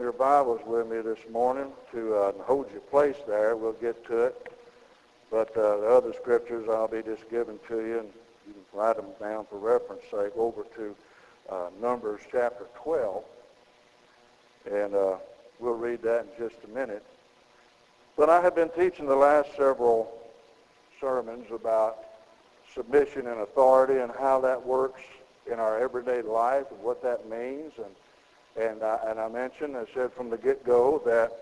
your Bibles with me this morning to uh, hold your place there. We'll get to it. But uh, the other scriptures I'll be just giving to you, and you can write them down for reference sake, over to uh, Numbers chapter 12. And uh, we'll read that in just a minute. But I have been teaching the last several sermons about submission and authority and how that works in our everyday life and what that means. And and I, and I mentioned, I said from the get-go that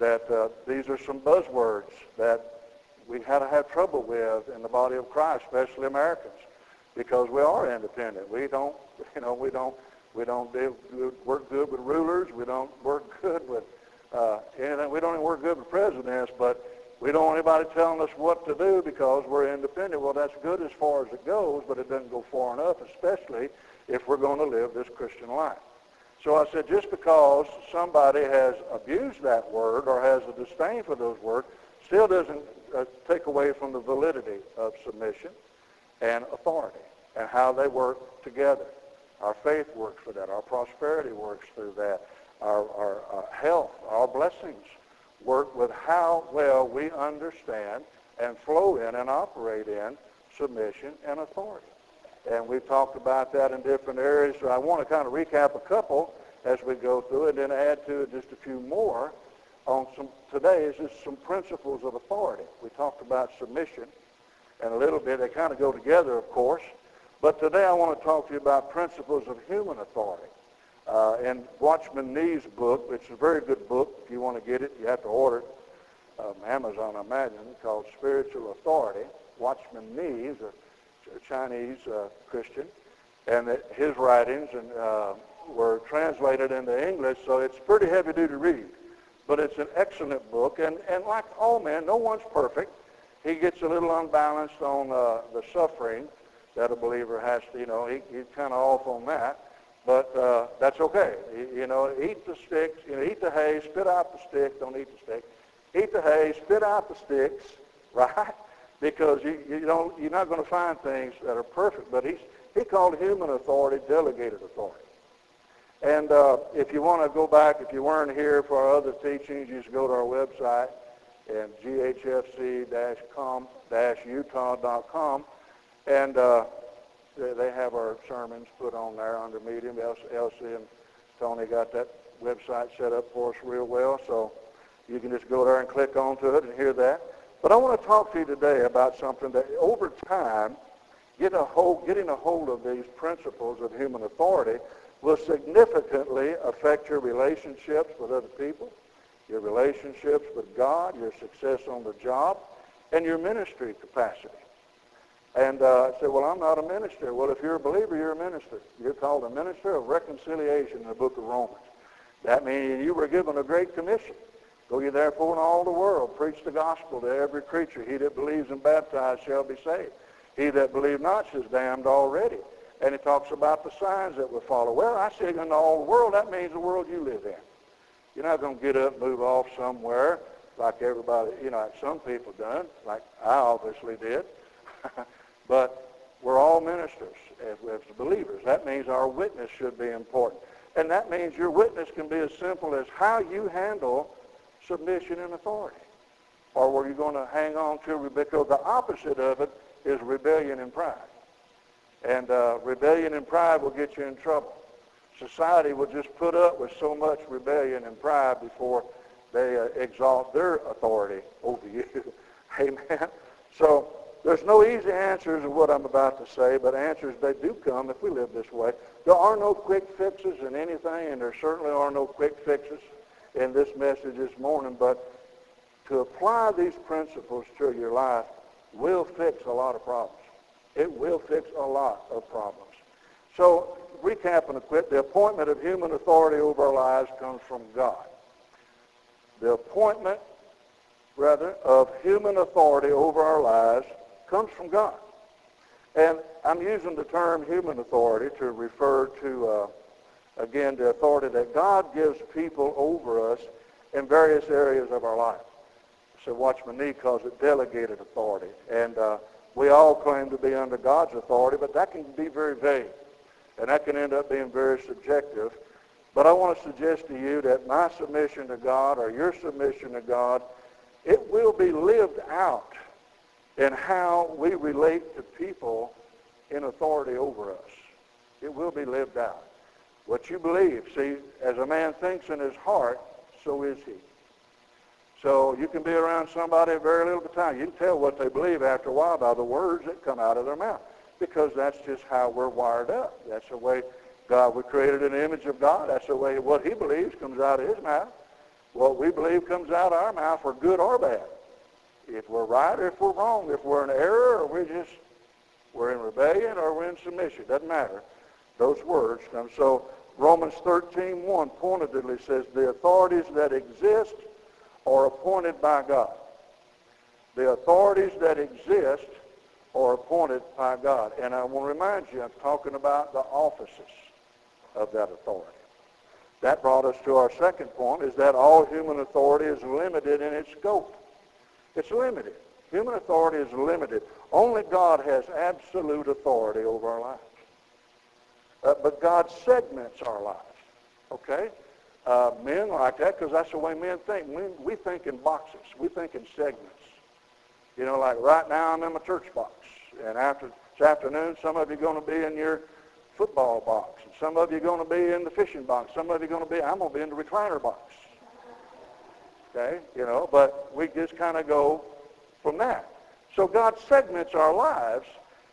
that uh, these are some buzzwords that we had to have trouble with in the body of Christ, especially Americans, because we are independent. We don't, you know, we don't, we don't do, work good with rulers. We don't work good with uh, anything. We don't even work good with presidents, but we don't want anybody telling us what to do because we're independent. Well, that's good as far as it goes, but it doesn't go far enough, especially if we're going to live this Christian life. So I said, just because somebody has abused that word or has a disdain for those words, still doesn't uh, take away from the validity of submission and authority and how they work together. Our faith works for that. Our prosperity works through that. Our, our uh, health, our blessings work with how well we understand and flow in and operate in submission and authority. And we've talked about that in different areas. So I want to kind of recap a couple as we go through and then add to it just a few more on some, today is just some principles of authority. We talked about submission and a little bit. They kind of go together, of course. But today I want to talk to you about principles of human authority. Uh, in Watchman Nee's book, which is a very good book. If you want to get it, you have to order it. Um, Amazon, I imagine, called Spiritual Authority. Watchman Nee is a Chinese uh, Christian, and that his writings and, uh, were translated into English, so it's pretty heavy-duty read. But it's an excellent book, and, and like all men, no one's perfect. He gets a little unbalanced on uh, the suffering that a believer has to, you know, he, he's kind of off on that. But uh, that's okay. You, you know, eat the sticks, you know, eat the hay, spit out the stick, don't eat the stick. Eat the hay, spit out the sticks, right? Because you, you don't, you're not going to find things that are perfect. But he's, he called human authority delegated authority. And uh, if you want to go back, if you weren't here for our other teachings, you just go to our website and ghfc-com-utah.com, and uh, they have our sermons put on there under Medium. Elsie and Tony got that website set up for us real well, so you can just go there and click onto it and hear that. But I want to talk to you today about something that over time, get a hold, getting a hold of these principles of human authority will significantly affect your relationships with other people, your relationships with God, your success on the job, and your ministry capacity. And uh, I said, well, I'm not a minister. Well, if you're a believer, you're a minister. You're called a minister of reconciliation in the book of Romans. That means you were given a great commission. Go ye therefore in all the world, preach the gospel to every creature. He that believes and baptized shall be saved. He that believe not is damned already. And he talks about the signs that will follow. Well, I say in all the world, that means the world you live in. You're not going to get up, move off somewhere like everybody, you know, like some people done, like I obviously did. but we're all ministers as, as believers. That means our witness should be important. And that means your witness can be as simple as how you handle submission and authority? Or were you going to hang on to because the opposite of it is rebellion and pride. And uh, rebellion and pride will get you in trouble. Society will just put up with so much rebellion and pride before they uh, exalt their authority over you. Amen. So there's no easy answers of what I'm about to say, but answers they do come if we live this way. There are no quick fixes in anything, and there certainly are no quick fixes in this message this morning, but to apply these principles to your life will fix a lot of problems. It will fix a lot of problems. So, recap and quit, the appointment of human authority over our lives comes from God. The appointment, rather, of human authority over our lives comes from God. And I'm using the term human authority to refer to uh, again, the authority that God gives people over us in various areas of our life. So Watchman Nee calls it delegated authority. And uh, we all claim to be under God's authority, but that can be very vague. And that can end up being very subjective. But I want to suggest to you that my submission to God or your submission to God, it will be lived out in how we relate to people in authority over us. It will be lived out. What you believe, see, as a man thinks in his heart, so is he. So you can be around somebody very little time. You can tell what they believe after a while by the words that come out of their mouth because that's just how we're wired up. That's the way God, we created an image of God. That's the way what he believes comes out of his mouth. What we believe comes out of our mouth for good or bad. If we're right or if we're wrong, if we're in error or we're just, we're in rebellion or we're in submission. Doesn't matter. Those words come. So Romans 13.1 pointedly says, the authorities that exist are appointed by God. The authorities that exist are appointed by God. And I want to remind you, I'm talking about the offices of that authority. That brought us to our second point, is that all human authority is limited in its scope. It's limited. Human authority is limited. Only God has absolute authority over our lives. Uh, but God segments our lives. Okay? Uh, men like that because that's the way men think. We, we think in boxes. We think in segments. You know, like right now I'm in my church box. And after this afternoon, some of you are going to be in your football box. And some of you are going to be in the fishing box. Some of you are going to be, I'm going to be in the recliner box. Okay? You know, but we just kind of go from that. So God segments our lives.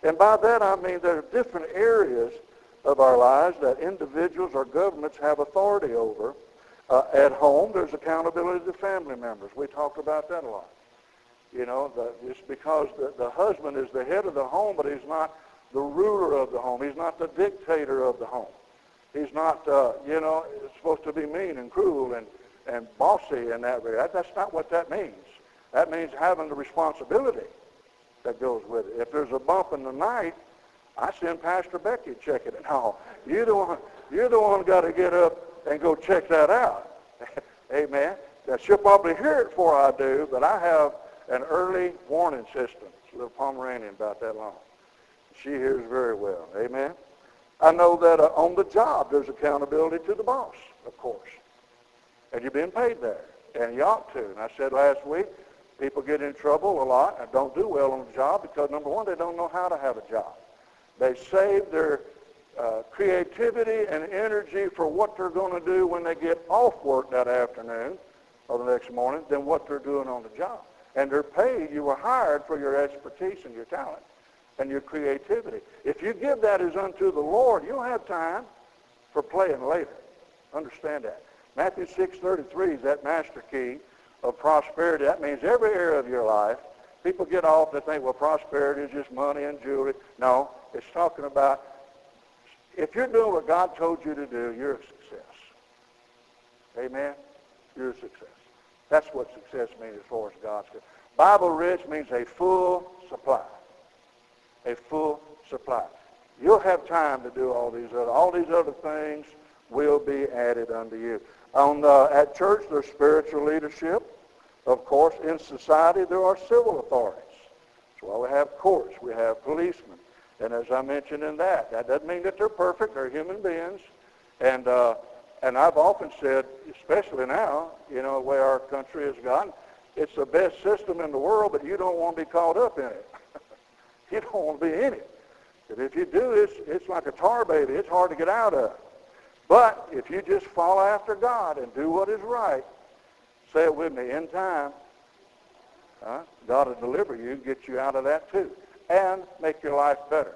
And by that I mean there are different areas of our lives that individuals or governments have authority over. Uh, at home, there's accountability to family members. We talk about that a lot. You know, it's because the, the husband is the head of the home, but he's not the ruler of the home. He's not the dictator of the home. He's not, uh, you know, supposed to be mean and cruel and, and bossy in that regard. That's not what that means. That means having the responsibility that goes with it. If there's a bump in the night, I send Pastor Becky to check it out. You're the one, you're the one got to get up and go check that out. Amen. Now, she'll probably hear it before I do, but I have an early warning system. It's a little Pomeranian about that long. She hears very well. Amen. I know that uh, on the job there's accountability to the boss, of course. And you're being paid there. And you ought to. And I said last week, people get in trouble a lot and don't do well on the job because, number one, they don't know how to have a job. They save their uh, creativity and energy for what they're going to do when they get off work that afternoon or the next morning than what they're doing on the job. And they're paid. You were hired for your expertise and your talent and your creativity. If you give that as unto the Lord, you'll have time for playing later. Understand that. Matthew 6.33 is that master key of prosperity. That means every area of your life. People get off, they think, well, prosperity is just money and jewelry. No, it's talking about if you're doing what God told you to do, you're a success. Amen? You're a success. That's what success means as far as God's concerned. Bible rich means a full supply. A full supply. You'll have time to do all these other, all these other things will be added unto you. On the, at church, there's spiritual leadership. Of course, in society, there are civil authorities. That's why we have courts. We have policemen. And as I mentioned in that, that doesn't mean that they're perfect. They're human beings. And, uh, and I've often said, especially now, you know, the way our country has gone, it's the best system in the world, but you don't want to be caught up in it. you don't want to be in it. But if you do, it's, it's like a tar baby. It's hard to get out of. But if you just follow after God and do what is right, say it with me, in time, uh, God will deliver you, get you out of that too and make your life better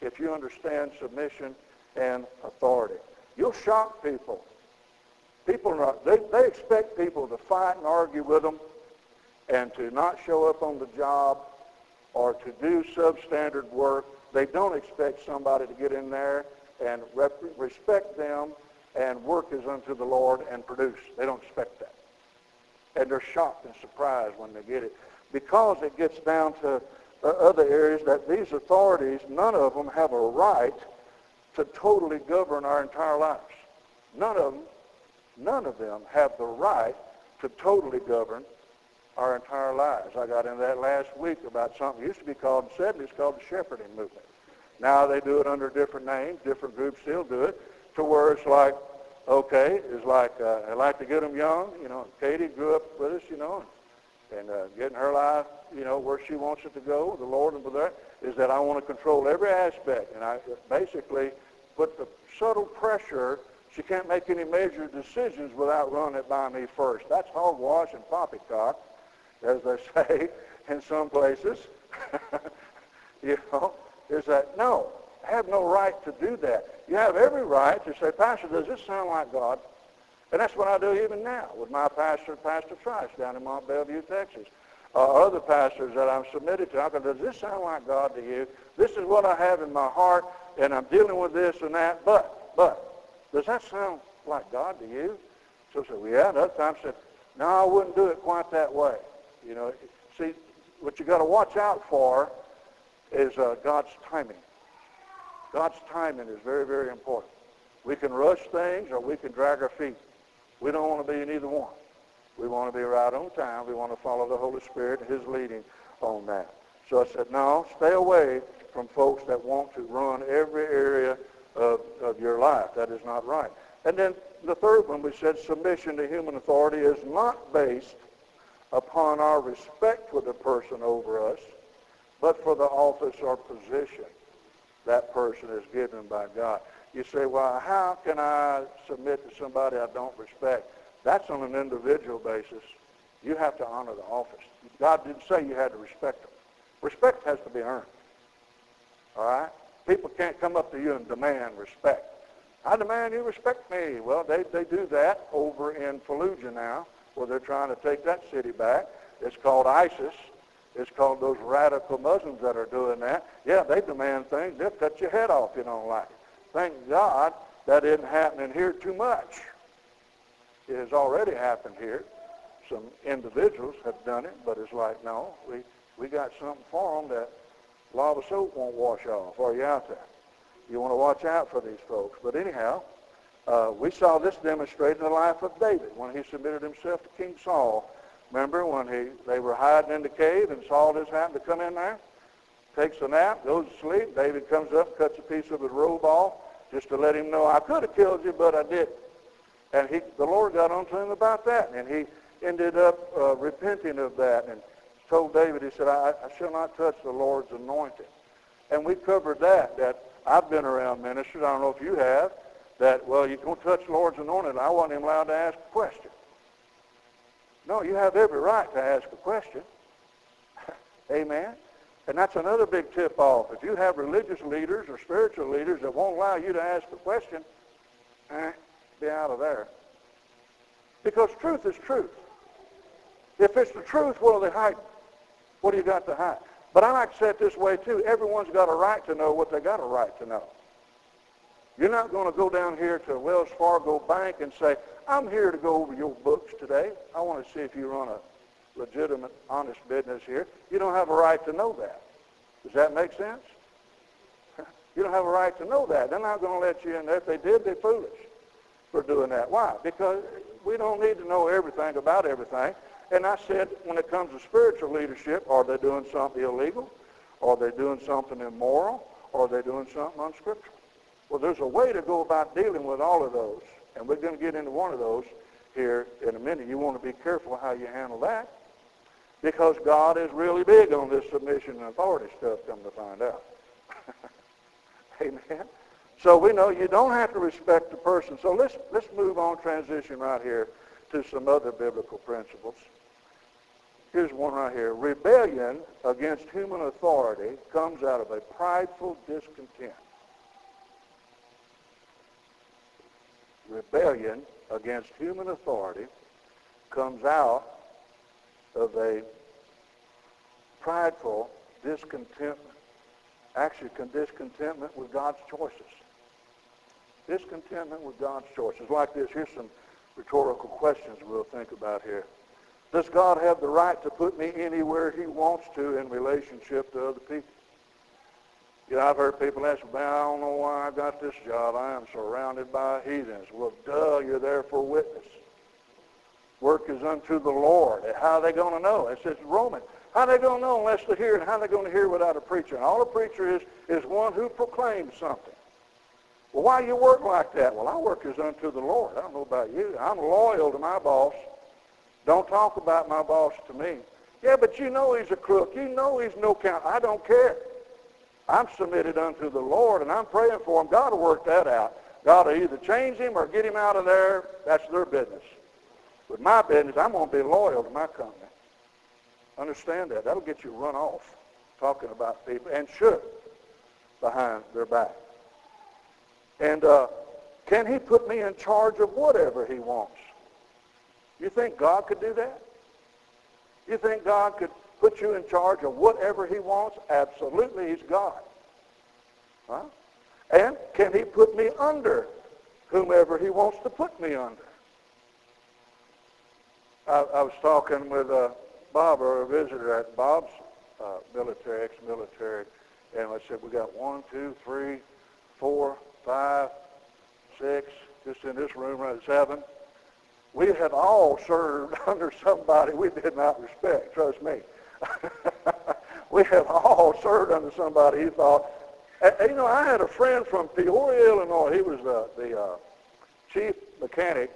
if you understand submission and authority. You'll shock people. People, not, they, they expect people to fight and argue with them and to not show up on the job or to do substandard work. They don't expect somebody to get in there and rep- respect them and work as unto the Lord and produce. They don't expect that. And they're shocked and surprised when they get it because it gets down to other areas that these authorities, none of them have a right to totally govern our entire lives. None of them, none of them have the right to totally govern our entire lives. I got into that last week about something used to be called in the 70s called the shepherding movement. Now they do it under different names. Different groups still do it to where it's like okay, is like, uh, I like to get them young. You know, Katie grew up with us, you know, and, uh, getting her life, you know, where she wants it to go, the Lord and that, is that I want to control every aspect. And I basically put the subtle pressure. She can't make any major decisions without running it by me first. That's hogwash and poppycock, as they say in some places. you know, is that, no, I have no right to do that. You have every right to say, Pastor, does this sound like God? And that's what I do even now with my pastor, Pastor Trice, down in Mont Belvieu, Texas. Uh, other pastors that I'm submitted to, I go, does this sound like God to you? This is what I have in my heart, and I'm dealing with this and that, but, but, does that sound like God to you? So I said, well, yeah. Another time I said, no, I wouldn't do it quite that way. You know, see, what you got to watch out for is uh, God's timing. God's timing is very, very important. We can rush things or we can drag our feet. We don't want to be in either one. We want to be right on time. We want to follow the Holy Spirit and his leading on that. So I said, no, stay away from folks that want to run every area of, of your life. That is not right. And then the third one, we said submission to human authority is not based upon our respect for the person over us, but for the office or position that person is given by God. You say, well, how can I submit to somebody I don't respect? That's on an individual basis. You have to honor the office. God didn't say you had to respect them. Respect has to be earned. All right? People can't come up to you and demand respect. I demand you respect me. Well, they, they do that over in Fallujah now, where they're trying to take that city back. It's called ISIS. It's called those radical Muslims that are doing that. Yeah, they demand things. They'll cut your head off if you don't like it. Thank God that isn't happening here too much. It has already happened here. Some individuals have done it, but it's like, no, we, we got something for them that lava soap won't wash off. Are you out there? You want to watch out for these folks. But anyhow, uh, we saw this demonstrated in the life of David when he submitted himself to King Saul Remember when he they were hiding in the cave and Saul just happened to come in there, takes a nap, goes to sleep. David comes up, cuts a piece of his robe off just to let him know I could have killed you, but I didn't. And he, the Lord got onto him about that, and he ended up uh, repenting of that and told David, he said, I, I shall not touch the Lord's anointed. And we covered that, that I've been around ministers, I don't know if you have, that, well, you don't touch the Lord's anointed. I wasn't even allowed to ask a question. No, you have every right to ask a question. Amen. And that's another big tip-off. If you have religious leaders or spiritual leaders that won't allow you to ask a question, eh, be out of there. Because truth is truth. If it's the truth, what are they hiding? What do you got to hide? But I like to say it this way, too. Everyone's got a right to know what they got a right to know. You're not going to go down here to Wells Fargo Bank and say, I'm here to go over your books today. I want to see if you run a legitimate, honest business here. You don't have a right to know that. Does that make sense? You don't have a right to know that. They're not going to let you in there. If they did, they're foolish for doing that. Why? Because we don't need to know everything about everything. And I said, when it comes to spiritual leadership, are they doing something illegal? Are they doing something immoral? Are they doing something unscriptural? Well, there's a way to go about dealing with all of those. And we're going to get into one of those here in a minute. You want to be careful how you handle that because God is really big on this submission and authority stuff, come to find out. Amen. So we know you don't have to respect the person. So let's, let's move on, transition right here to some other biblical principles. Here's one right here. Rebellion against human authority comes out of a prideful discontent. rebellion against human authority comes out of a prideful discontentment, actually discontentment with God's choices. Discontentment with God's choices. Like this, here's some rhetorical questions we'll think about here. Does God have the right to put me anywhere he wants to in relationship to other people? You know, I've heard people ask, man, I don't know why I got this job. I am surrounded by heathens. Well, duh, you're there for witness. Work is unto the Lord. How are they going to know? It says Roman. How are they going to know unless they hear? And how are they going to hear without a preacher? And all a preacher is is one who proclaims something. Well, why do you work like that? Well, I work as unto the Lord. I don't know about you. I'm loyal to my boss. Don't talk about my boss to me. Yeah, but you know he's a crook. You know he's no count. I don't care. I'm submitted unto the Lord, and I'm praying for him. God will work that out. God will either change him or get him out of there. That's their business. With my business, I'm going to be loyal to my company. Understand that. That'll get you run off talking about people, and should, behind their back. And uh, can he put me in charge of whatever he wants? You think God could do that? You think God could put you in charge of whatever he wants? Absolutely, he's God. Huh? And can he put me under whomever he wants to put me under? I, I was talking with uh, Bob, or a visitor at Bob's uh, military, ex-military, and I said, we got one, two, three, four, five, six, just in this room, right, seven. We have all served under somebody we did not respect, trust me. we have all served under somebody who thought, you know, I had a friend from Peoria, Illinois. He was uh, the uh, chief mechanic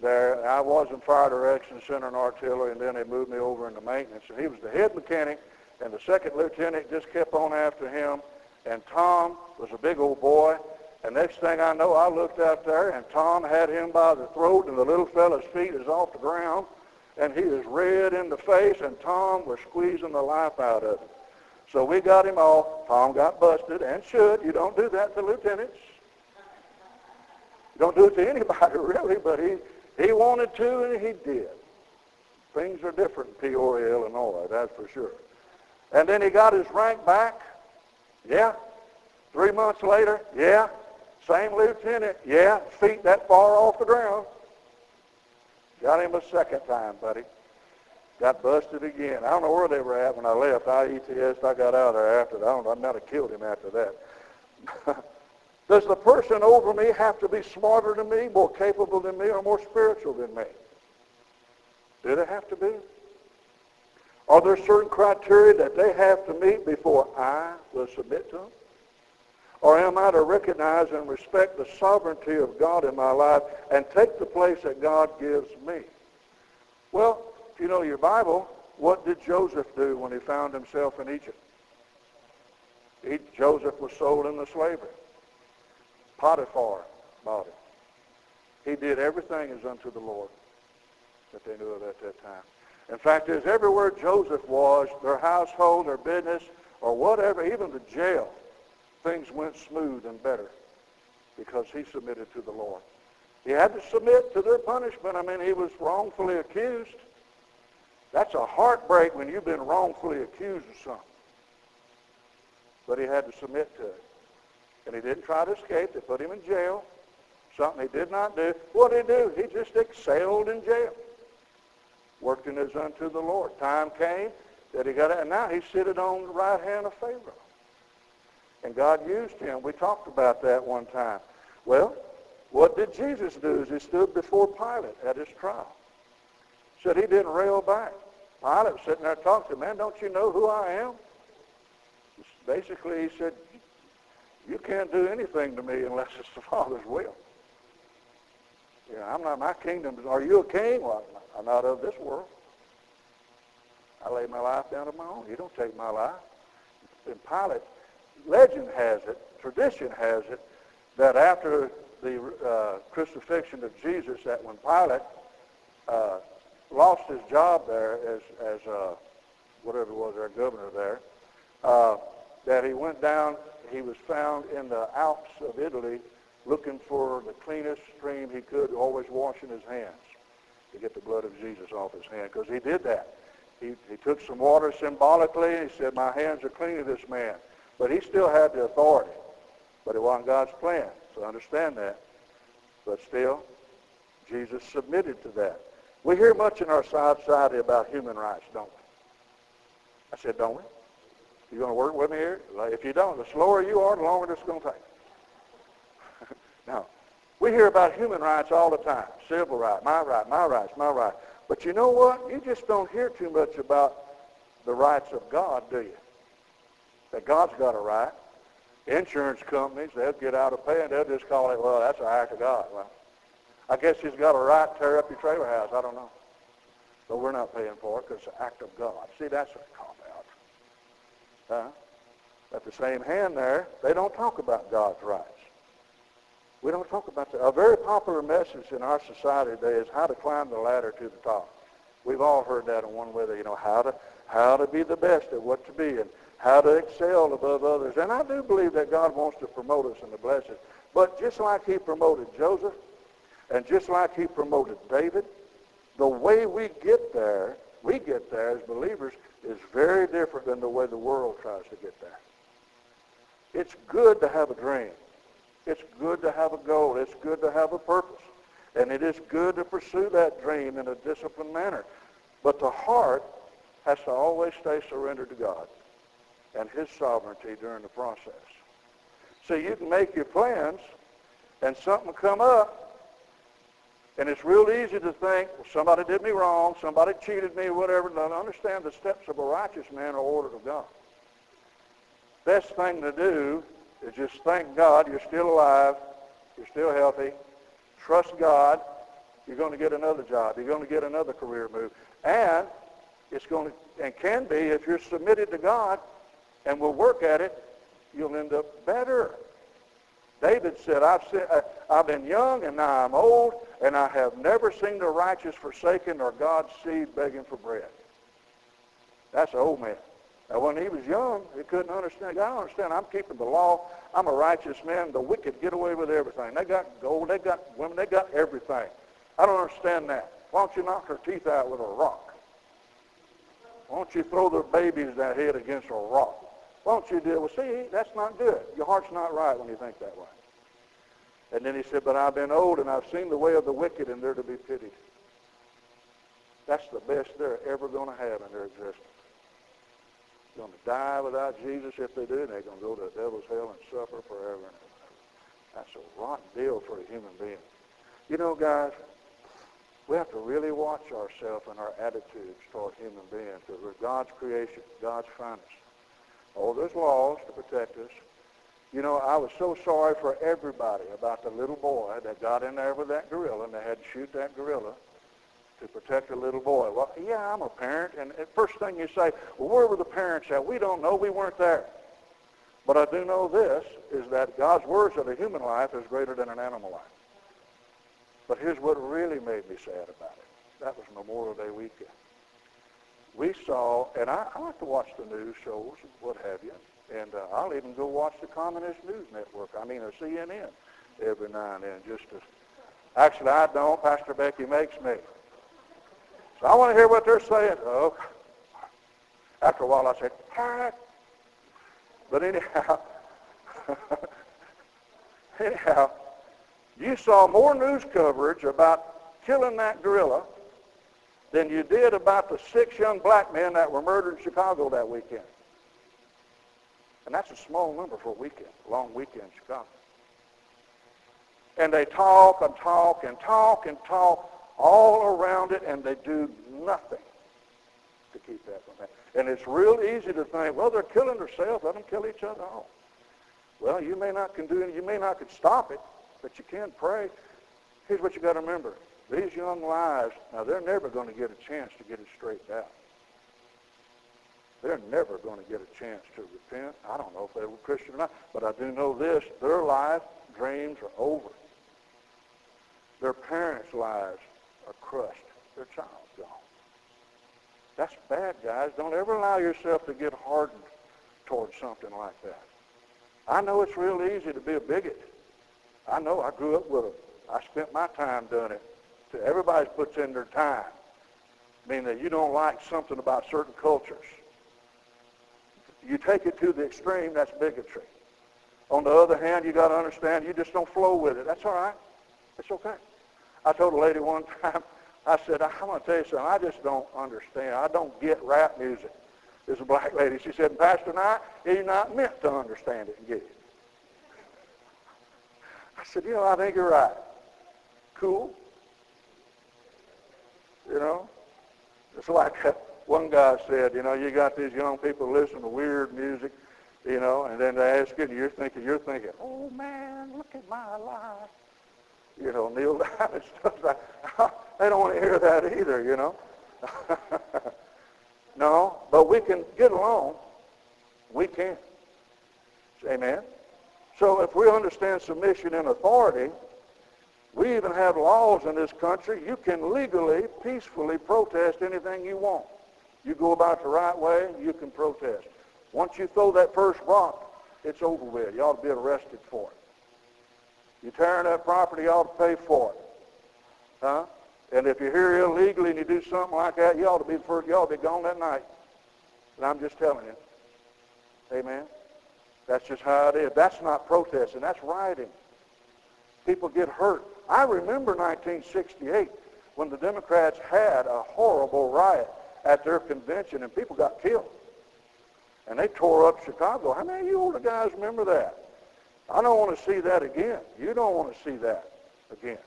there. I was in fire direction center and artillery, and then they moved me over into maintenance. And he was the head mechanic, and the second lieutenant just kept on after him. And Tom was a big old boy. And next thing I know, I looked out there, and Tom had him by the throat, and the little fella's feet is off the ground, and he is red in the face, and Tom was squeezing the life out of him. So we got him off. Tom got busted, and should. You don't do that to lieutenants. You don't do it to anybody, really, but he, he wanted to, and he did. Things are different in Peoria, Illinois, that's for sure. And then he got his rank back. Yeah. Three months later, yeah. Same lieutenant, yeah. Feet that far off the ground. Got him a second time, buddy. Got busted again. I don't know where they were at when I left. I ETS, I got out of there after that. I don't know, I might have killed him after that. Does the person over me have to be smarter than me, more capable than me, or more spiritual than me? Do they have to be? Are there certain criteria that they have to meet before I will submit to them? Or am I to recognize and respect the sovereignty of God in my life and take the place that God gives me? Well, if you know your Bible, what did Joseph do when he found himself in Egypt? He, Joseph was sold into slavery. Potiphar bought him. He did everything as unto the Lord that they knew of at that time. In fact, as everywhere Joseph was, their household, their business, or whatever, even the jail, things went smooth and better because he submitted to the Lord. He had to submit to their punishment. I mean, he was wrongfully accused. That's a heartbreak when you've been wrongfully accused of something. But he had to submit to it. And he didn't try to escape. They put him in jail. Something he did not do. What did he do? He just excelled in jail. Worked in his unto the Lord. Time came that he got it. And now he's seated on the right hand of Pharaoh. And God used him. We talked about that one time. Well, what did Jesus do as he stood before Pilate at his trial? Said he didn't rail back. Pilate sitting there talking to him, man, don't you know who I am? Basically, he said, you can't do anything to me unless it's the Father's will. Yeah, I'm not my kingdom. Are you a king? Well, I'm not of this world. I lay my life down of my own. You don't take my life. And Pilate, legend has it, tradition has it, that after the uh, crucifixion of Jesus, that when Pilate uh, lost his job there as, as uh, whatever it was, our governor there, uh, that he went down, he was found in the Alps of Italy looking for the cleanest stream he could, always washing his hands to get the blood of Jesus off his hand, because he did that. He, he took some water symbolically, and he said, my hands are clean of this man. But he still had the authority. But it wasn't God's plan, so understand that. But still, Jesus submitted to that. We hear much in our society about human rights, don't we? I said, don't we? You going to work with me here? If you don't, the slower you are, the longer it's going to take. now, we hear about human rights all the time. Civil right, my right, my rights, my right. But you know what? You just don't hear too much about the rights of God, do you? That God's got a right. Insurance companies, they'll get out of paying. They'll just call it, well, that's an act of God. Well, I guess he's got a right to tear up your trailer house. I don't know. But we're not paying for it because it's an act of God. See, that's a cop-out. Huh? At the same hand there, they don't talk about God's rights. We don't talk about that. A very popular message in our society today is how to climb the ladder to the top. We've all heard that in one way, you know, how to, how to be the best at what to be and how to excel above others. And I do believe that God wants to promote us and to bless us. But just like he promoted Joseph, and just like he promoted David, the way we get there, we get there as believers, is very different than the way the world tries to get there. It's good to have a dream. It's good to have a goal. It's good to have a purpose. And it is good to pursue that dream in a disciplined manner. But the heart has to always stay surrendered to God and his sovereignty during the process. So you can make your plans and something come up and it's real easy to think, well, somebody did me wrong, somebody cheated me, whatever. Now, understand the steps of a righteous man are ordered of God. Best thing to do is just thank God you're still alive, you're still healthy. Trust God. You're going to get another job. You're going to get another career move. And it's going to, and can be, if you're submitted to God and will work at it, you'll end up better. David said, I've, uh, I've been young and now I'm old, and I have never seen the righteous forsaken or God's seed begging for bread. That's an old man. Now, when he was young, he couldn't understand. I don't understand. I'm keeping the law. I'm a righteous man. The wicked get away with everything. They got gold. They got women. They got everything. I don't understand that. Why don't you knock their teeth out with a rock? Why don't you throw their babies that head against a rock? Why don't you do? it? Well, see, that's not good. Your heart's not right when you think that way. And then he said, but I've been old and I've seen the way of the wicked and they're to be pitied. That's the best they're ever going to have in their existence. They're going to die without Jesus if they do, they're going to go to the devil's hell and suffer forever. That's a rotten deal for a human being. You know, guys, we have to really watch ourselves and our attitudes toward human beings because we're God's creation, God's finest. Oh, there's laws to protect us. You know, I was so sorry for everybody about the little boy that got in there with that gorilla, and they had to shoot that gorilla to protect the little boy. Well, yeah, I'm a parent, and the first thing you say, well, where were the parents at? We don't know. We weren't there. But I do know this, is that God's words of a human life is greater than an animal life. But here's what really made me sad about it. That was Memorial Day weekend. We saw, and I, I like to watch the news shows and what have you, and uh, I'll even go watch the Communist News Network, I mean, or CNN every now and then just to, actually I don't, Pastor Becky makes me. So I want to hear what they're saying. Oh, after a while I say, all right. But anyhow, anyhow, you saw more news coverage about killing that gorilla than you did about the six young black men that were murdered in Chicago that weekend. And that's a small number for a weekend, a long weekend in Chicago. And they talk and talk and talk and talk all around it, and they do nothing to keep that from happening. And it's real easy to think, well, they're killing themselves. Let them kill each other off. Well, you may not can do it. You may not can stop it, but you can pray. Here's what you got to remember. These young lives, now they're never going to get a chance to get it straightened out. They're never going to get a chance to repent. I don't know if they were Christian or not, but I do know this. Their life dreams are over. Their parents' lives are crushed. Their child's gone. That's bad, guys. Don't ever allow yourself to get hardened towards something like that. I know it's real easy to be a bigot. I know I grew up with them. I spent my time doing it. Everybody puts in their time. I mean that you don't like something about certain cultures you take it to the extreme, that's bigotry. On the other hand, you got to understand you just don't flow with it. That's all right. It's okay. I told a lady one time, I said, I'm going to tell you something. I just don't understand. I don't get rap music. This a black lady. She said, Pastor Knight, you're not meant to understand it and get it. I said, you know, I think you're right. Cool. You know, it's like one guy said, you know, you got these young people listening to weird music, You know, and then they ask you, and you're thinking, you're thinking, oh man, look at my life. You know, kneel down and stuff like They don't want to hear that either, you know. no, but we can get along. We can. Amen. So if we understand submission and authority, we even have laws in this country. You can legally, peacefully protest anything you want. You go about the right way, you can protest. Once you throw that first rock, it's over with. You ought to be arrested for it. You tearing up property, you ought to pay for it. Huh? And if you're here illegally and you do something like that, you ought to be first, you ought to be gone that night. And I'm just telling you. Amen. That's just how it is. That's not protesting. That's rioting. People get hurt. I remember 1968 when the Democrats had a horrible riot at their convention and people got killed. And they tore up Chicago. How many of you older guys remember that? I don't want to see that again. You don't want to see that again.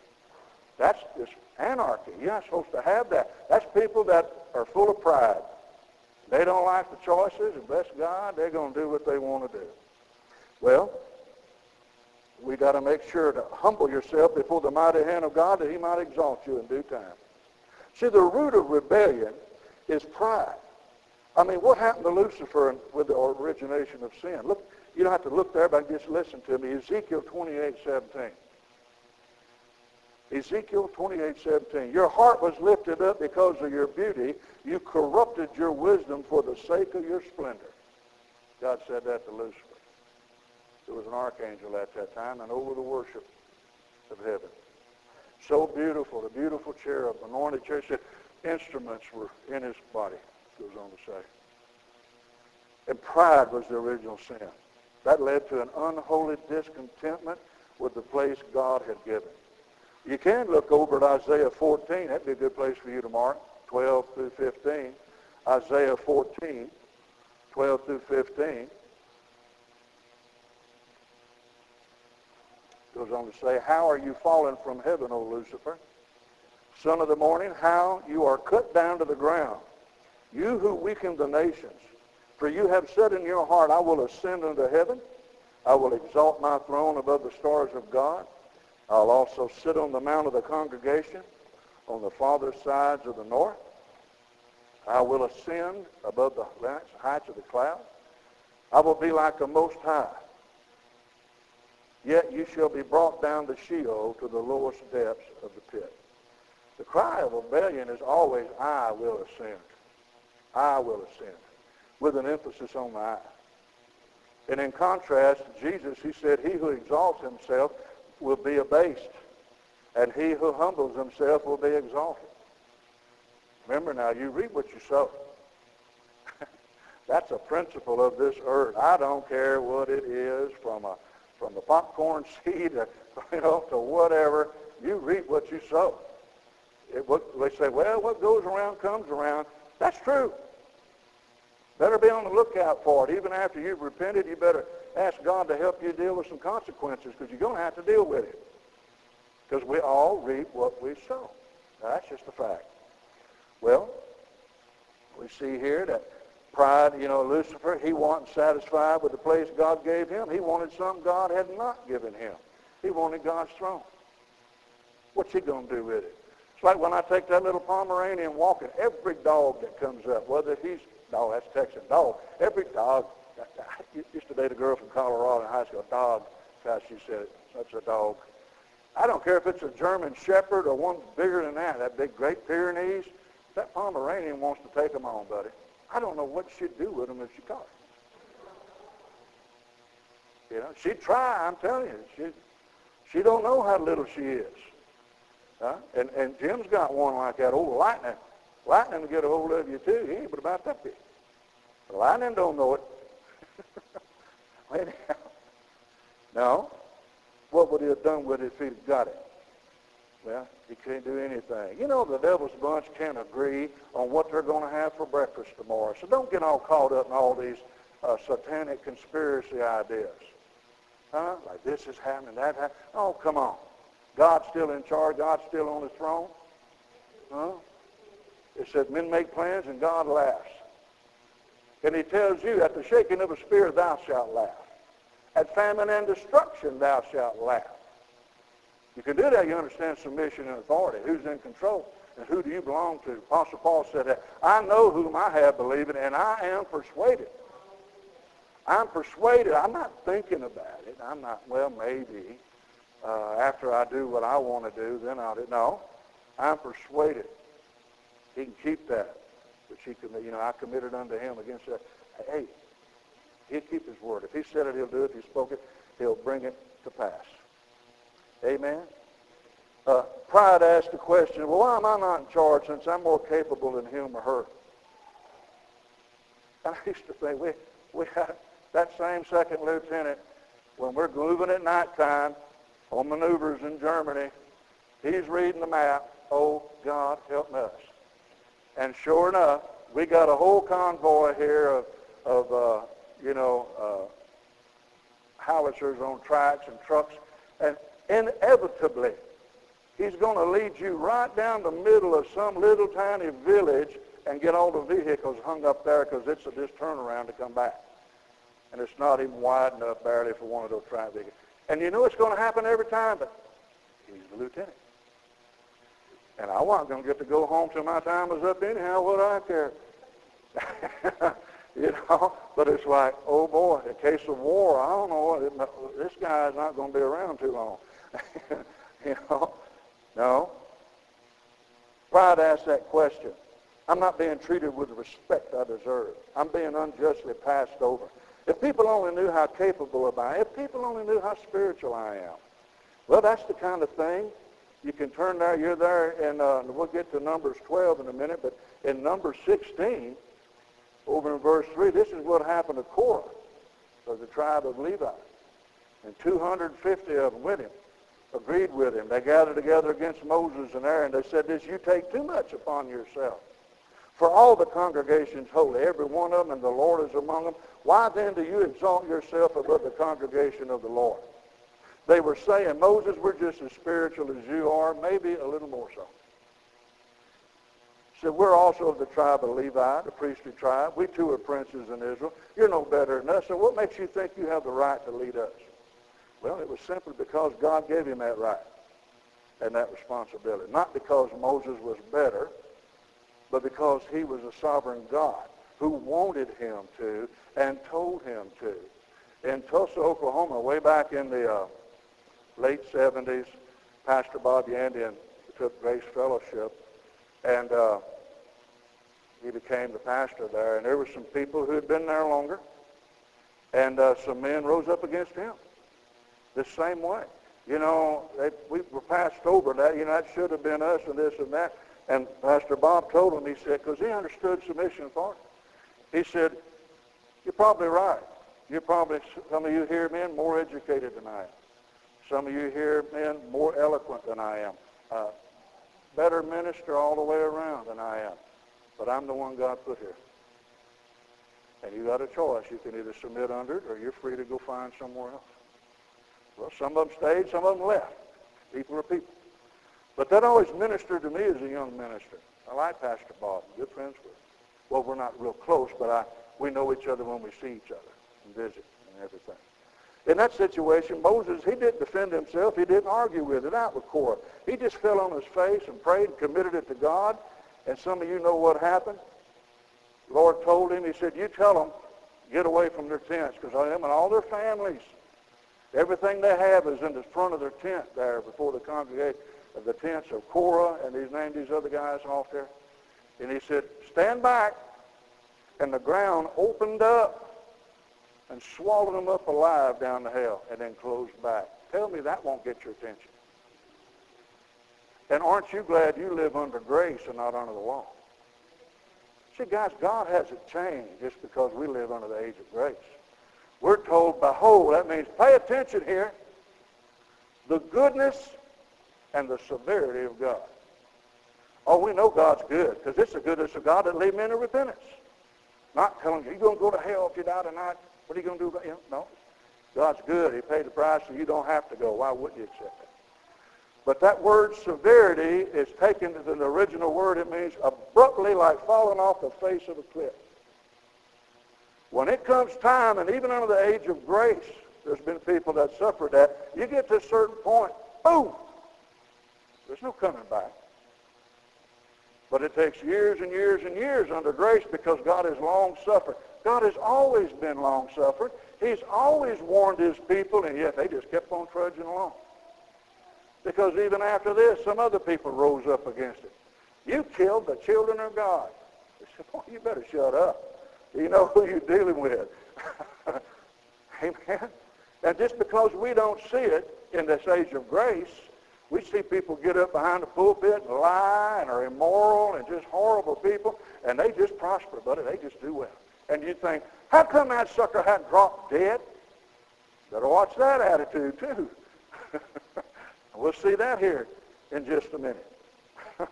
That's just anarchy. You're not supposed to have that. That's people that are full of pride. They don't like the choices, and bless God, they're going to do what they want to do. Well, we got to make sure to humble yourself before the mighty hand of God that he might exalt you in due time. See, the root of rebellion is pride. I mean, what happened to Lucifer with the origination of sin? Look, you don't have to look there, but just listen to me. Ezekiel 28, 17. Ezekiel 28, 17. Your heart was lifted up because of your beauty. You corrupted your wisdom for the sake of your splendor. God said that to Lucifer. There was an archangel at that time and over the worship of heaven. So beautiful, the beautiful cherub, anointed cherub. Instruments were in his body, goes on to say. And pride was the original sin. That led to an unholy discontentment with the place God had given. You can look over at Isaiah 14. That'd be a good place for you to mark, 12 through 15. Isaiah 14, 12 through 15. Goes on to say, How are you fallen from heaven, O Lucifer? Son of the morning, how you are cut down to the ground, you who weaken the nations. For you have said in your heart, I will ascend into heaven. I will exalt my throne above the stars of God. I'll also sit on the mount of the congregation on the farther sides of the north. I will ascend above the heights of the clouds. I will be like the Most High. Yet you shall be brought down to Sheol to the lowest depths of the pit. The cry of rebellion is always, I will ascend. I will ascend, with an emphasis on the I. And in contrast, Jesus, he said, he who exalts himself will be abased, and he who humbles himself will be exalted. Remember now, you reap what you sow. That's a principle of this earth. I don't care what it is from a from the popcorn seed to, you know, to whatever. You reap what you sow. It, what, they say, well, what goes around comes around. That's true. Better be on the lookout for it. Even after you've repented, you better ask God to help you deal with some consequences because you're going to have to deal with it. Because we all reap what we sow. Now, that's just a fact. Well, we see here that pride, you know, Lucifer, he wasn't satisfied with the place God gave him. He wanted something God had not given him. He wanted God's throne. What's he going to do with it? It's like when I take that little Pomeranian walking, every dog that comes up, whether he's, no, that's Texan dog, every dog, I used to date a girl from Colorado in high school, dog, that's how she said it, that's a dog. I don't care if it's a German Shepherd or one bigger than that, that big Great Pyrenees, that Pomeranian wants to take them on, buddy. I don't know what she'd do with them if she caught You know, she'd try, I'm telling you. She, she don't know how little she is. Huh? And, and Jim's got one like that, old lightning. Lightning will get a hold of you too. He ain't but about that big. The lightning don't know it. Anyhow, no. What would he have done with it if he'd got it? Well, he can't do anything. You know, the devil's bunch can't agree on what they're going to have for breakfast tomorrow. So don't get all caught up in all these uh, satanic conspiracy ideas. Huh? Like this is happening, that happening. Oh, come on. God's still in charge. God's still on his throne. Huh? It said men make plans and God laughs. And he tells you, at the shaking of a spear thou shalt laugh. At famine and destruction thou shalt laugh. You can do that. You understand submission and authority. Who's in control? And who do you belong to? Apostle Paul said that. I know whom I have believed, and I am persuaded. I'm persuaded. I'm not thinking about it. I'm not, well, maybe. Uh, after I do what I want to do, then I'll do. No. I'm persuaded. He can keep that. Which he committed. You know, I committed unto him against that. Hey, he'll keep his word. If he said it, he'll do it. If he spoke it, he'll bring it to pass. Amen? Uh, pride asked the question, well, why am I not in charge since I'm more capable than him or her? And I used to think, we, we had that same second lieutenant, when we're moving at nighttime on maneuvers in Germany, he's reading the map, oh, God, help us. And sure enough, we got a whole convoy here of, of uh, you know, uh, howitzers on tracks and trucks. And inevitably, he's going to lead you right down the middle of some little tiny village and get all the vehicles hung up there because it's a just turnaround to come back. And it's not even wide enough barely for one of those vehicles. And you know it's going to happen every time, but he's the lieutenant. And I wasn't going to get to go home till my time was up anyhow. What I care? you know, but it's like, oh boy, in case of war, I don't know, this guy's not going to be around too long. you know, no. Pride asks that question. I'm not being treated with the respect I deserve. I'm being unjustly passed over. If people only knew how capable of I am, if people only knew how spiritual I am, well, that's the kind of thing you can turn there. You're there, and uh, we'll get to Numbers 12 in a minute, but in Numbers 16, over in verse 3, this is what happened to Korah of the tribe of Levi. And 250 of them with him agreed with him. They gathered together against Moses and Aaron. They said this, you take too much upon yourself. For all the congregation's holy, every one of them, and the Lord is among them. Why then do you exalt yourself above the congregation of the Lord? They were saying, Moses, we're just as spiritual as you are, maybe a little more so. Said, we're also of the tribe of Levi, the priestly tribe. We too are princes in Israel. You're no better than us. So what makes you think you have the right to lead us? Well, it was simply because God gave him that right and that responsibility. Not because Moses was better, but because he was a sovereign God who wanted him to and told him to. In Tulsa, Oklahoma, way back in the uh, late 70s, Pastor Bob Yandian took Grace Fellowship, and uh, he became the pastor there. And there were some people who had been there longer, and uh, some men rose up against him the same way. You know, they, we were passed over that. You know, that should have been us and this and that. And Pastor Bob told him, he said, because he understood submission authority. He said, you're probably right. You're probably, some of you here men, more educated than I am. Some of you here men, more eloquent than I am. Uh, better minister all the way around than I am. But I'm the one God put here. And you got a choice. You can either submit under it or you're free to go find somewhere else. Well, some of them stayed, some of them left. People are people. But that always ministered to me as a young minister. I like Pastor Bob. Good friends with him. Well, we're not real close, but I, we know each other when we see each other and visit and everything. In that situation, Moses, he didn't defend himself. He didn't argue with it out with Korah. He just fell on his face and prayed and committed it to God. And some of you know what happened. The Lord told him, he said, you tell them, get away from their tents, because them and all their families Everything they have is in the front of their tent there before the congregation, of the tents of Korah, and he's named these other guys off there. And he said, stand back. And the ground opened up and swallowed them up alive down to hell and then closed back. Tell me that won't get your attention. And aren't you glad you live under grace and not under the law? See, guys, God hasn't changed just because we live under the age of grace. We're told, behold, that means pay attention here, the goodness and the severity of God. Oh, we know God's good because it's the goodness of God that lead men to repentance. Not telling you, you're going to go to hell if you die tonight. What are you going to do about it? No. God's good. He paid the price so you don't have to go. Why wouldn't you accept it? But that word severity is taken to the original word. It means abruptly like falling off the face of a cliff. When it comes time, and even under the age of grace, there's been people that suffered that. You get to a certain point, boom, there's no coming back. But it takes years and years and years under grace because God is long suffering. God has always been long suffering. He's always warned his people, and yet they just kept on trudging along. Because even after this, some other people rose up against it. You killed the children of God. They said, boy, you better shut up. You know who you're dealing with. Amen. And just because we don't see it in this age of grace, we see people get up behind the pulpit and lie and are immoral and just horrible people, and they just prosper, buddy. They just do well. And you think, how come that sucker hadn't dropped dead? Better watch that attitude, too. we'll see that here in just a minute.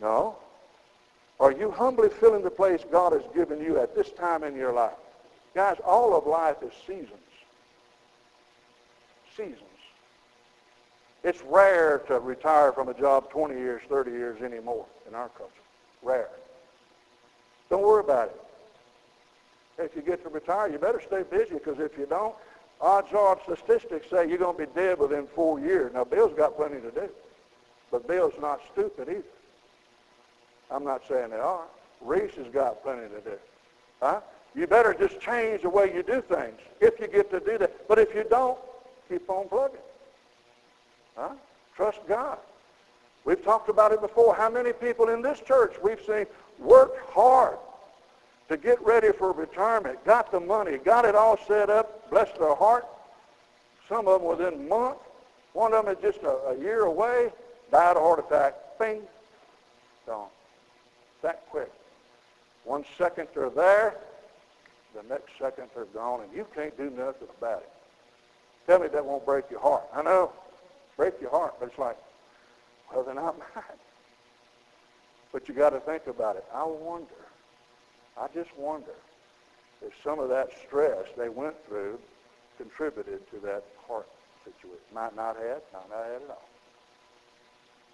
no. Are you humbly filling the place God has given you at this time in your life? Guys, all of life is seasons. Seasons. It's rare to retire from a job 20 years, 30 years anymore in our culture. Rare. Don't worry about it. If you get to retire, you better stay busy because if you don't, odds are statistics say you're going to be dead within four years. Now, Bill's got plenty to do, but Bill's not stupid either. I'm not saying they are. Reese has got plenty to do. Huh? You better just change the way you do things if you get to do that. But if you don't, keep on plugging. Huh? Trust God. We've talked about it before. How many people in this church we've seen work hard to get ready for retirement, got the money, got it all set up, bless their heart. Some of them within a month. One of them is just a, a year away, died a heart attack. Bing, gone. That quick. One second they're there, the next second they're gone, and you can't do nothing about it. Tell me that won't break your heart. I know, break your heart, but it's like, well, they're not mine. But you got to think about it. I wonder, I just wonder if some of that stress they went through contributed to that heart situation. Might not have, might not have at all.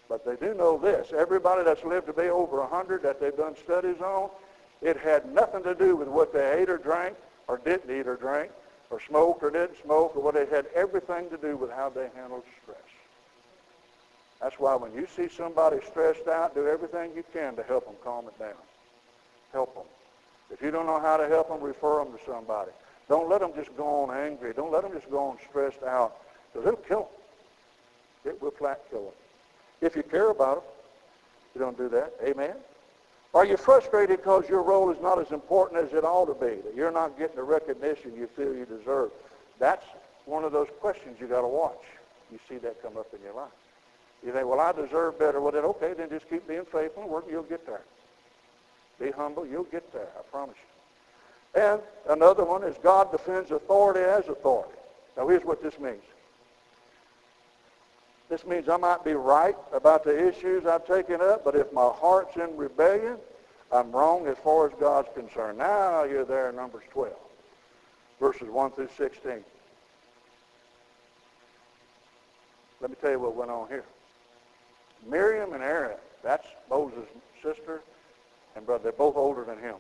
But they do know this. Everybody that's lived to be over 100 that they've done studies on, it had nothing to do with what they ate or drank or didn't eat or drink or smoked or didn't smoke or what it had everything to do with how they handled stress. That's why when you see somebody stressed out, do everything you can to help them calm it down. Help them. If you don't know how to help them, refer them to somebody. Don't let them just go on angry. Don't let them just go on stressed out because it'll kill them. It will flat kill them. If you care about them, you don't do that. Amen? Are you frustrated because your role is not as important as it ought to be, that you're not getting the recognition you feel you deserve? That's one of those questions you got to watch. You see that come up in your life. You think, well, I deserve better. Well, then, okay, then just keep being faithful and work, you'll get there. Be humble, you'll get there, I promise you. And another one is God defends authority as authority. Now, here's what this means. This means I might be right about the issues I've taken up, but if my heart's in rebellion, I'm wrong as far as God's concerned. Now you're there in Numbers 12, verses 1 through 16. Let me tell you what went on here. Miriam and Aaron, that's Moses' sister and brother, they're both older than him,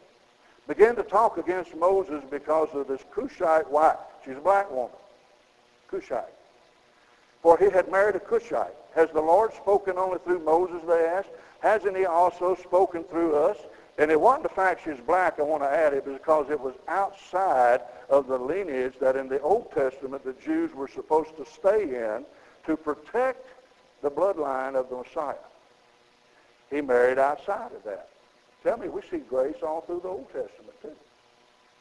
began to talk against Moses because of this Cushite wife. She's a black woman. Cushite for he had married a Cushite. Has the Lord spoken only through Moses, they asked? Hasn't he also spoken through us? And it wasn't the fact she's black, I want to add it, because it was outside of the lineage that in the Old Testament the Jews were supposed to stay in to protect the bloodline of the Messiah. He married outside of that. Tell me, we see grace all through the Old Testament, too,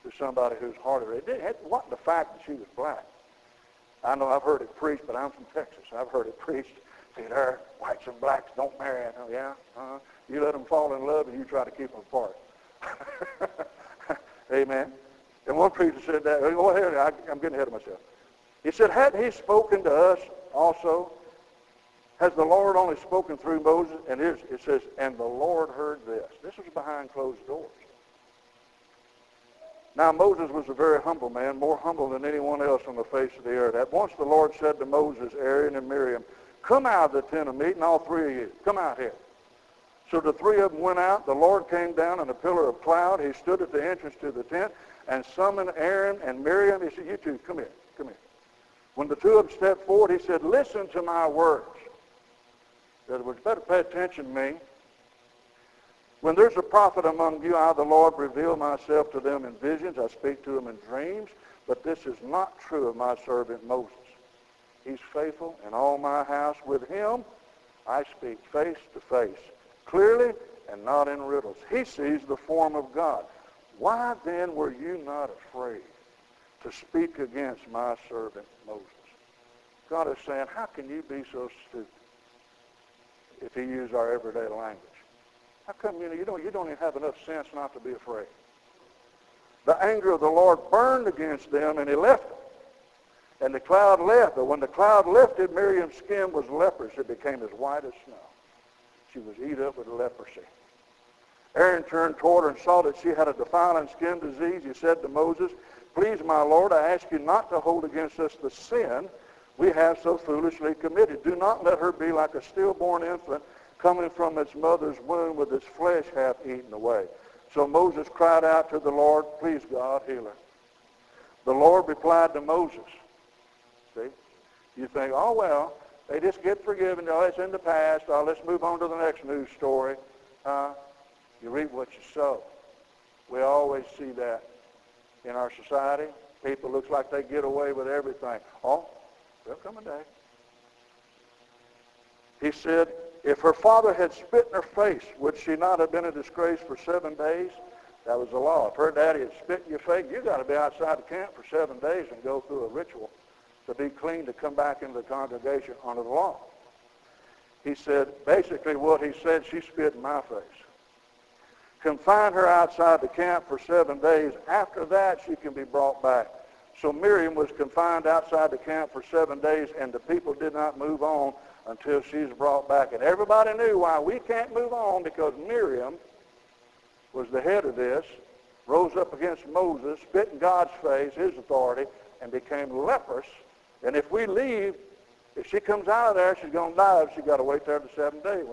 to somebody who's harder. It, it wasn't the fact that she was black. I know I've heard it preached, but I'm from Texas. I've heard it preached. See there, whites and blacks don't marry. Oh, yeah? Uh-huh. You let them fall in love and you try to keep them apart. Amen. And one preacher said that. Go ahead. I'm getting ahead of myself. He said, hadn't he spoken to us also? Has the Lord only spoken through Moses? And it says, and the Lord heard this. This was behind closed doors. Now Moses was a very humble man, more humble than anyone else on the face of the earth. At once the Lord said to Moses, Aaron, and Miriam, Come out of the tent of meeting, all three of you. Come out here. So the three of them went out. The Lord came down in a pillar of cloud. He stood at the entrance to the tent and summoned Aaron and Miriam. He said, you two, come here, come here. When the two of them stepped forward, he said, listen to my words. In other words, better pay attention to me. When there's a prophet among you, I, the Lord, reveal myself to them in visions. I speak to them in dreams. But this is not true of my servant Moses. He's faithful in all my house. With him, I speak face to face, clearly and not in riddles. He sees the form of God. Why then were you not afraid to speak against my servant Moses? God is saying, how can you be so stupid if he used our everyday language? How come you, know, you, don't, you don't even have enough sense not to be afraid? The anger of the Lord burned against them, and he left them. And the cloud left. But when the cloud lifted, Miriam's skin was leprous. It became as white as snow. She was eat up with leprosy. Aaron turned toward her and saw that she had a defiling skin disease. He said to Moses, Please, my Lord, I ask you not to hold against us the sin we have so foolishly committed. Do not let her be like a stillborn infant coming from its mother's womb with its flesh half eaten away. So Moses cried out to the Lord, Please, God, heal her. The Lord replied to Moses, See? You think, oh, well, they just get forgiven. Oh, it's in the past. Oh, let's move on to the next news story. Uh, you reap what you sow. We always see that in our society. People looks like they get away with everything. Oh, there'll come a day. He said, if her father had spit in her face, would she not have been a disgrace for seven days? That was the law. If her daddy had spit in your face, you got to be outside the camp for seven days and go through a ritual to be clean to come back into the congregation under the law. He said, basically what he said, she spit in my face. Confine her outside the camp for seven days. After that, she can be brought back. So Miriam was confined outside the camp for seven days, and the people did not move on until she's brought back. And everybody knew why we can't move on because Miriam was the head of this, rose up against Moses, spit in God's face, his authority, and became leprous. And if we leave, if she comes out of there, she's going to die. She's got to wait there the seven days.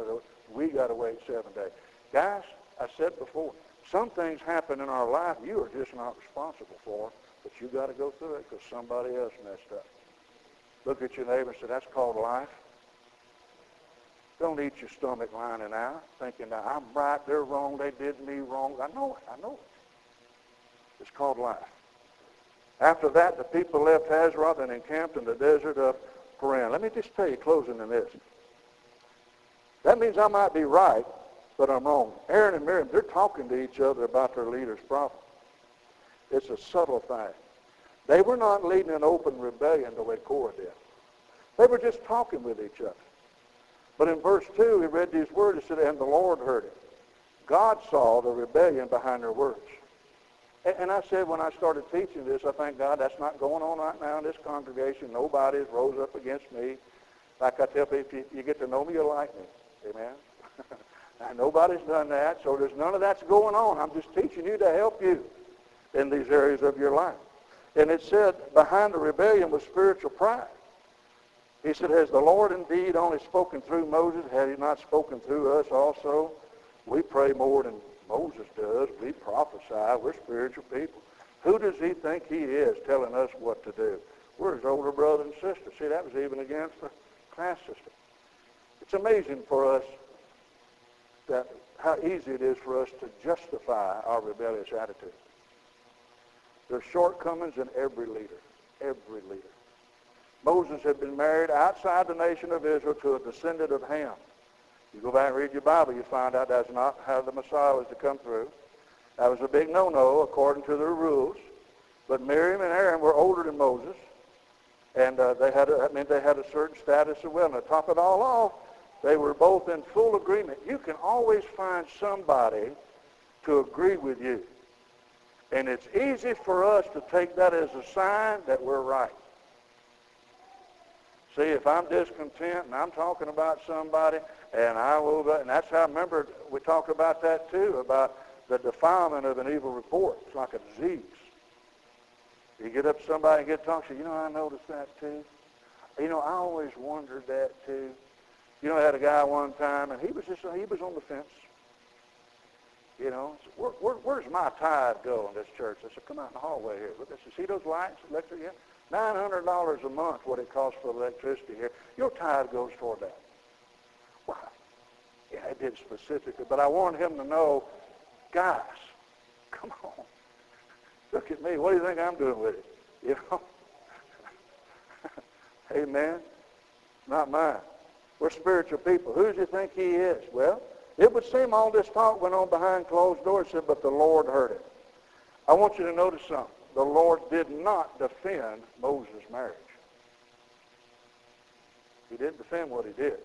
We got to wait seven days. Guys, I said before, some things happen in our life you are just not responsible for, but you got to go through it because somebody else messed up. Look at your neighbor and say, that's called life. Don't eat your stomach lining out, thinking, that I'm right, they're wrong, they did me wrong. I know it, I know it. It's called life. After that, the people left Hazeroth and encamped in the desert of Paran. Let me just tell you, closing in this. That means I might be right, but I'm wrong. Aaron and Miriam, they're talking to each other about their leader's problem. It's a subtle thing. They were not leading an open rebellion the way Korah did. They were just talking with each other. But in verse 2, he read these words. He said, and the Lord heard it. God saw the rebellion behind their words. And I said when I started teaching this, I thank God that's not going on right now in this congregation. Nobody's rose up against me. Like I tell people, if you, get to know me, you'll like me. Amen? and nobody's done that, so there's none of that's going on. I'm just teaching you to help you in these areas of your life. And it said behind the rebellion was spiritual pride. He said, has the Lord indeed only spoken through Moses? Had he not spoken through us also? We pray more than Moses does. We prophesy. We're spiritual people. Who does he think he is telling us what to do? We're his older brother and sister. See, that was even against the class system. It's amazing for us that how easy it is for us to justify our rebellious attitude. There's shortcomings in every leader, every leader. Moses had been married outside the nation of Israel to a descendant of Ham. You go back and read your Bible, you find out that's not how the Messiah was to come through. That was a big no-no according to their rules. But Miriam and Aaron were older than Moses, and uh, they had a, that meant they had a certain status as well. And to top it all off, they were both in full agreement. You can always find somebody to agree with you. And it's easy for us to take that as a sign that we're right. See, if I'm discontent and I'm talking about somebody, and I will, and that's how I remember we talked about that too, about the defilement of an evil report. It's like a disease. You get up to somebody and get talking, you know, I noticed that too. You know, I always wondered that too. You know, I had a guy one time, and he was just, he was on the fence. You know, where, where, where's my tithe go in this church? I said, come out in the hallway here. Look, I said, see those lights, electric? Yeah. $900 a month what it costs for electricity here. Your tithe goes toward that. Why? Yeah, I did specifically, but I want him to know, guys, come on. Look at me. What do you think I'm doing with it? You know? Amen. Not mine. We're spiritual people. Who do you think he is? Well, it would seem all this talk went on behind closed doors, but the Lord heard it. I want you to notice something. The Lord did not defend Moses' marriage. He didn't defend what he did.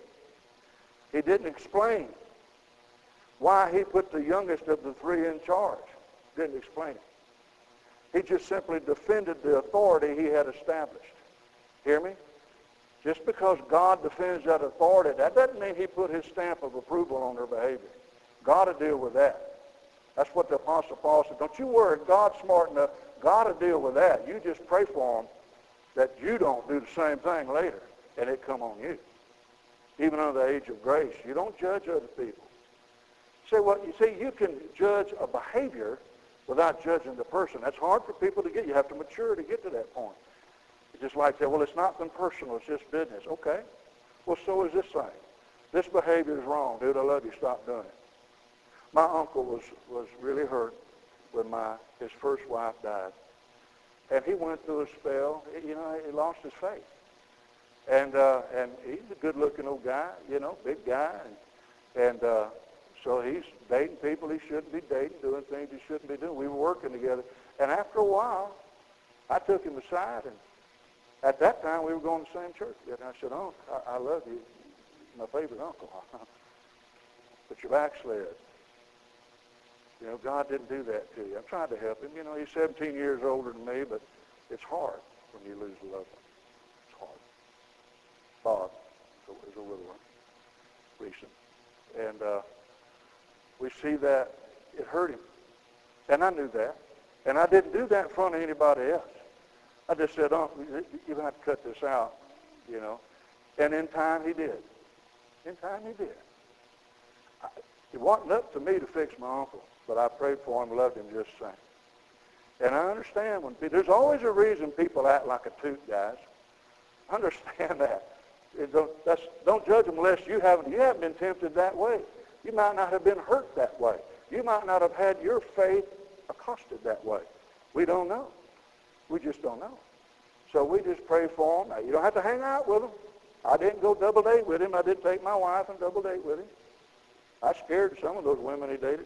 He didn't explain why he put the youngest of the three in charge. Didn't explain it. He just simply defended the authority he had established. Hear me? Just because God defends that authority, that doesn't mean he put his stamp of approval on their behavior. God to deal with that. That's what the Apostle Paul said. Don't you worry. God's smart enough. God will deal with that. You just pray for him that you don't do the same thing later and it come on you. Even under the age of grace, you don't judge other people. Say what you see, you can judge a behavior without judging the person. That's hard for people to get. You have to mature to get to that point. It's just like that, well, it's not been personal, it's just business. Okay. Well, so is this thing. This behavior is wrong. Dude, I love you. Stop doing it. My uncle was, was really hurt when my his first wife died. And he went through a spell. You know, he lost his faith. And uh, and he's a good-looking old guy, you know, big guy, and and uh, so he's dating people he shouldn't be dating, doing things he shouldn't be doing. We were working together, and after a while, I took him aside and at that time, we were going to the same church. And I said, Uncle, I, I love you. My favorite uncle. but you're backslid. You know, God didn't do that to you. I'm trying to help him. You know, he's 17 years older than me, but it's hard when you lose a loved one. It's hard. Bob is a little one, recent. And uh, we see that it hurt him. And I knew that. And I didn't do that in front of anybody else. I just said, oh, you're going to have to cut this out, you know. And in time, he did. In time, he did. I, it wasn't up to me to fix my uncle, but I prayed for him, loved him just the same. And I understand when people, there's always a reason people act like a toot, guys. Understand that. Don't, don't judge them unless you haven't, you haven't been tempted that way. You might not have been hurt that way. You might not have had your faith accosted that way. We don't know. We just don't know. So we just pray for him. Now, you don't have to hang out with him. I didn't go double date with him. I didn't take my wife and double date with him. I scared some of those women he dated.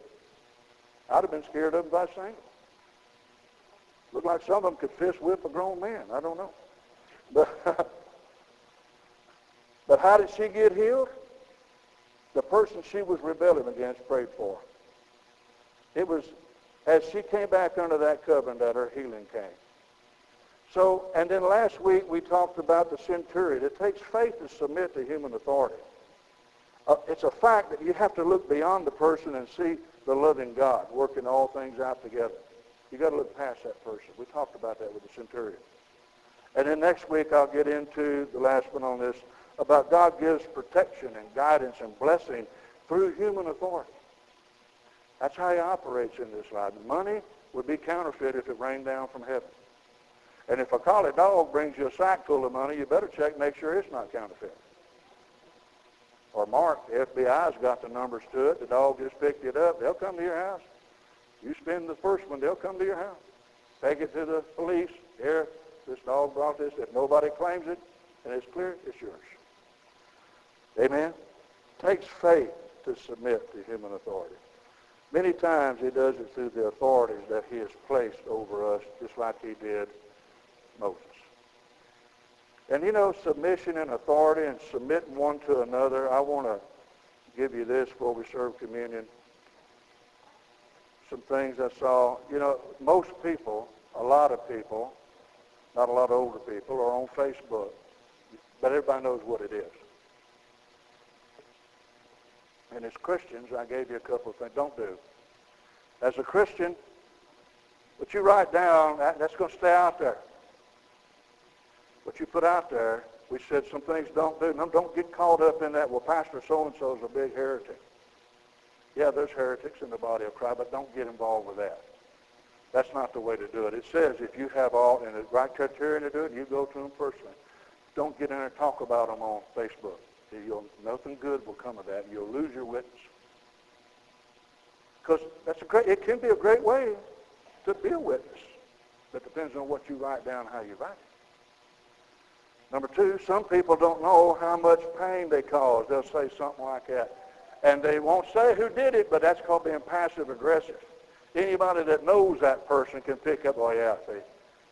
I'd have been scared of them was single. Looked like some of them could fist whip a grown man. I don't know. But, but how did she get healed? The person she was rebelling against prayed for. It was as she came back under that covenant that her healing came. So, and then last week we talked about the centurion. It takes faith to submit to human authority. Uh, it's a fact that you have to look beyond the person and see the loving God working all things out together. You've got to look past that person. We talked about that with the centurion. And then next week I'll get into the last one on this about God gives protection and guidance and blessing through human authority. That's how he operates in this life. Money would be counterfeit if it rained down from heaven. And if a collie dog brings you a sack full of money, you better check, make sure it's not counterfeit. Or Mark, the FBI's got the numbers to it. The dog just picked it up. They'll come to your house. You spend the first one, they'll come to your house. Take it to the police. Here, this dog brought this. If nobody claims it and it's clear, it's yours. Amen? It takes faith to submit to human authority. Many times he does it through the authorities that he has placed over us, just like he did Moses. And you know, submission and authority and submitting one to another, I want to give you this before we serve communion. Some things I saw. You know, most people, a lot of people, not a lot of older people, are on Facebook. But everybody knows what it is. And as Christians, I gave you a couple of things. Don't do. As a Christian, what you write down, that's going to stay out there what you put out there, we said some things don't do. No, don't get caught up in that, well, Pastor so-and-so is a big heretic. Yeah, there's heretics in the body of Christ, but don't get involved with that. That's not the way to do it. It says if you have all, and the right criterion to do it, you go to them personally. Don't get in there and talk about them on Facebook. You'll, nothing good will come of that. You'll lose your witness. Because that's a great, it can be a great way to be a witness. But depends on what you write down, how you write it. Number two, some people don't know how much pain they cause. They'll say something like that. And they won't say who did it, but that's called being passive aggressive. Anybody that knows that person can pick up, oh yeah, they,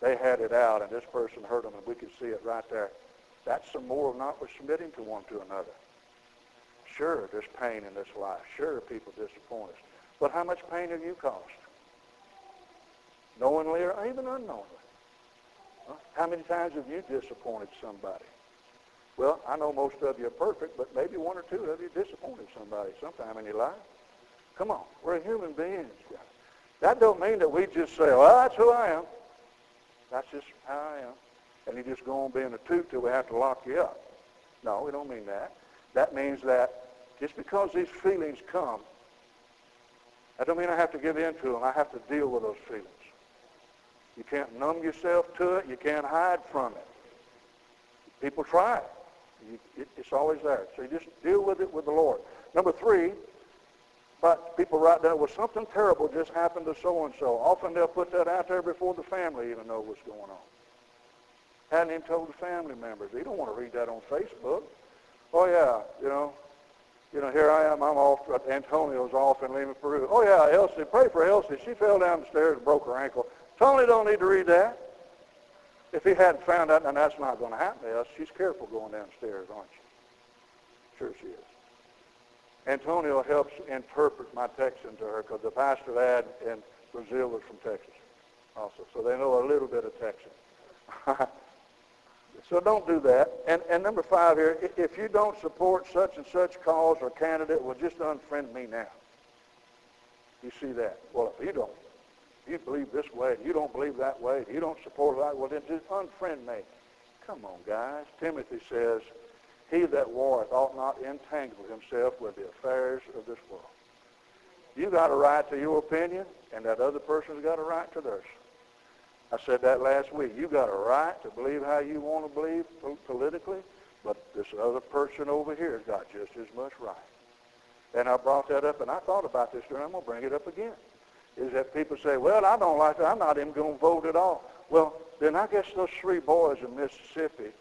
they had it out and this person hurt them and we can see it right there. That's some more of not submitting to one to another. Sure, there's pain in this life. Sure, people disappoint us. But how much pain have you caused? Knowingly or even unknowingly? How many times have you disappointed somebody? Well, I know most of you are perfect, but maybe one or two of you disappointed somebody sometime in your life. Come on, we're human beings. That don't mean that we just say, well, that's who I am. That's just how I am. And you just go on being a toot till we have to lock you up. No, we don't mean that. That means that just because these feelings come, that don't mean I have to give in to them. I have to deal with those feelings. You can't numb yourself to it. You can't hide from it. People try it. You, it it's always there. So you just deal with it with the Lord. Number three, but people write down, well, something terrible just happened to so-and-so. Often they'll put that out there before the family even know what's going on. Hadn't even told the family members. They don't want to read that on Facebook. Oh, yeah, you know, you know, here I am. I'm off. Antonio's off in Lima, Peru. Oh, yeah, Elsie. Pray for Elsie. She fell down the stairs and broke her ankle. Tony don't need to read that. If he hadn't found out, and that's not going to happen to us, she's careful going downstairs, aren't she? Sure she is. Antonio helps interpret my Texan to her because the pastor lad in Brazil was from Texas also. So they know a little bit of Texan. so don't do that. And, and number five here, if you don't support such and such cause or candidate, well, just unfriend me now. You see that? Well, if you don't, you believe this way, and you don't believe that way, and you don't support that, well, then just unfriend me. Come on, guys. Timothy says, he that warreth ought not entangle himself with the affairs of this world. You got a right to your opinion, and that other person's got a right to theirs. I said that last week. You got a right to believe how you want to believe politically, but this other person over here has got just as much right. And I brought that up, and I thought about this, and I'm going to bring it up again is that people say, well, I don't like that. I'm not even going to vote at all. Well, then I guess those three boys in Mississippi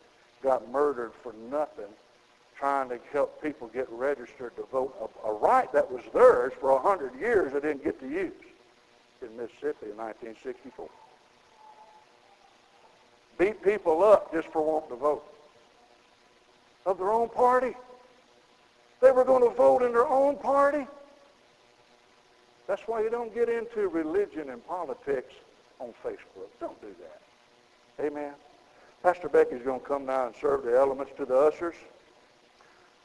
got murdered for nothing trying to help people get registered to vote, a, a right that was theirs for a 100 years they didn't get to use in Mississippi in 1964. Beat people up just for wanting to vote. Of their own party. They were going to vote in their own party. That's why you don't get into religion and politics on Facebook. Don't do that. Amen. Pastor Becky's going to come now and serve the elements to the ushers.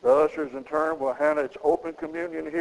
The ushers in turn will hand its open communion here.